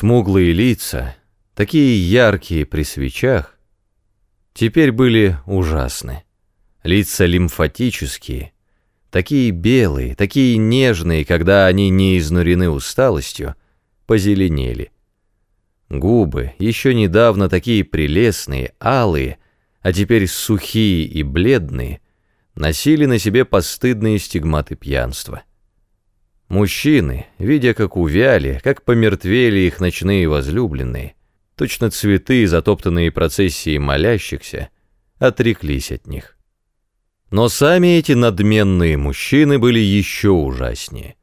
смуглые лица, такие яркие при свечах, теперь были ужасны. Лица лимфатические, такие белые, такие нежные, когда они не изнурены усталостью, позеленели. Губы, еще недавно такие прелестные, алые, а теперь сухие и бледные, носили на себе постыдные стигматы пьянства. Мужчины, видя, как увяли, как помертвели их ночные возлюбленные, точно цветы, затоптанные процессией молящихся, отреклись от них. Но сами эти надменные мужчины были еще ужаснее.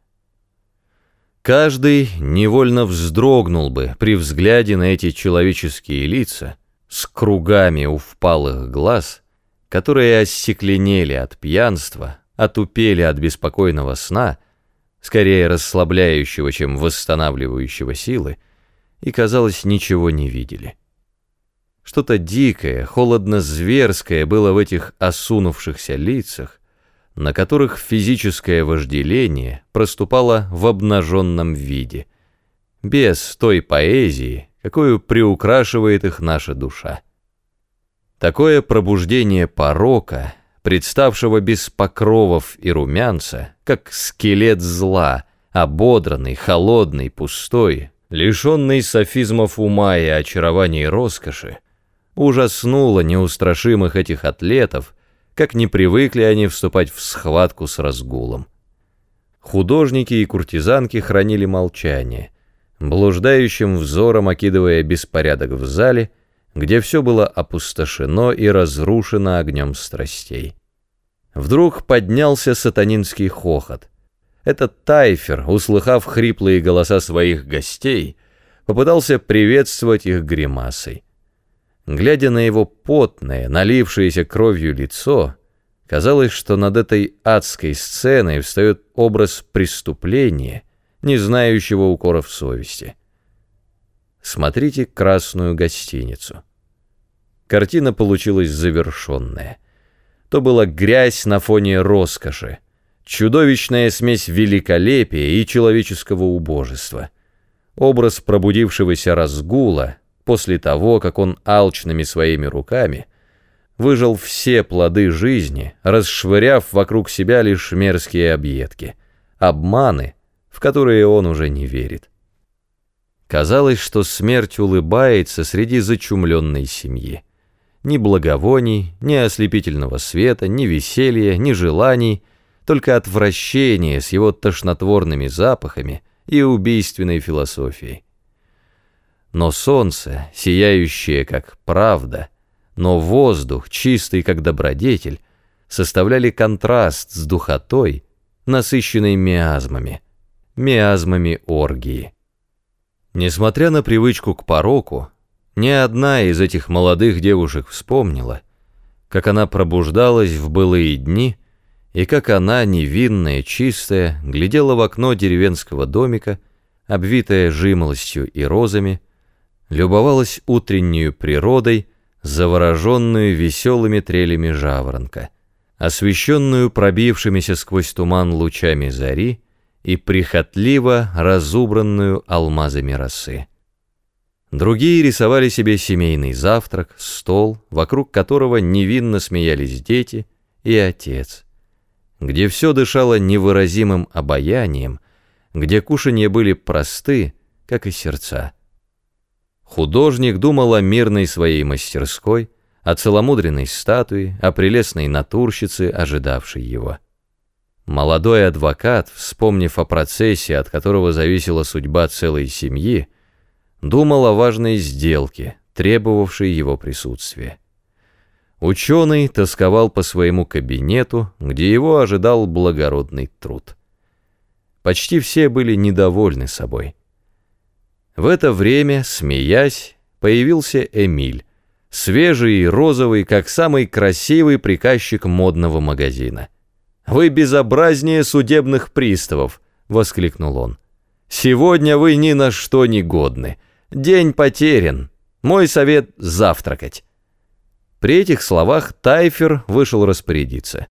Каждый невольно вздрогнул бы при взгляде на эти человеческие лица с кругами у впалых глаз, которые остекленели от пьянства, отупели от беспокойного сна, скорее расслабляющего, чем восстанавливающего силы, и, казалось, ничего не видели. Что-то дикое, холодно-зверское было в этих осунувшихся лицах, на которых физическое вожделение проступало в обнаженном виде, без той поэзии, какую приукрашивает их наша душа. Такое пробуждение порока, представшего без покровов и румянца, как скелет зла, ободранный, холодный, пустой, лишенный софизмов ума и очарований роскоши, ужаснуло неустрашимых этих атлетов, как не привыкли они вступать в схватку с разгулом. Художники и куртизанки хранили молчание, блуждающим взором окидывая беспорядок в зале, где все было опустошено и разрушено огнем страстей. Вдруг поднялся сатанинский хохот. Этот Тайфер, услыхав хриплые голоса своих гостей, попытался приветствовать их гримасой. Глядя на его потное, налившееся кровью лицо, казалось, что над этой адской сценой встает образ преступления, не знающего укоров совести. Смотрите «Красную гостиницу». Картина получилась завершенная. То была грязь на фоне роскоши, чудовищная смесь великолепия и человеческого убожества. Образ пробудившегося разгула — после того, как он алчными своими руками выжил все плоды жизни, расшвыряв вокруг себя лишь мерзкие объедки, обманы, в которые он уже не верит. Казалось, что смерть улыбается среди зачумленной семьи. Ни благовоний, ни ослепительного света, ни веселья, ни желаний, только отвращение с его тошнотворными запахами и убийственной философией но солнце, сияющее как правда, но воздух, чистый как добродетель, составляли контраст с духотой, насыщенной миазмами, миазмами оргии. Несмотря на привычку к пороку, ни одна из этих молодых девушек вспомнила, как она пробуждалась в былые дни и как она, невинная, чистая, глядела в окно деревенского домика, обвитая жимолостью и розами, любовалась утреннюю природой, завороженную веселыми трелями жаворонка, освещенную пробившимися сквозь туман лучами зари и прихотливо разубранную алмазами росы. Другие рисовали себе семейный завтрак, стол, вокруг которого невинно смеялись дети и отец, где все дышало невыразимым обаянием, где кушанья были просты, как и сердца. Художник думал о мирной своей мастерской, о целомудренной статуе, о прелестной натурщице, ожидавшей его. Молодой адвокат, вспомнив о процессе, от которого зависела судьба целой семьи, думал о важной сделке, требовавшей его присутствия. Ученый тосковал по своему кабинету, где его ожидал благородный труд. Почти все были недовольны собой. В это время, смеясь, появился Эмиль, свежий и розовый, как самый красивый приказчик модного магазина. «Вы безобразнее судебных приставов!» — воскликнул он. «Сегодня вы ни на что не годны. День потерян. Мой совет — завтракать». При этих словах Тайфер вышел распорядиться.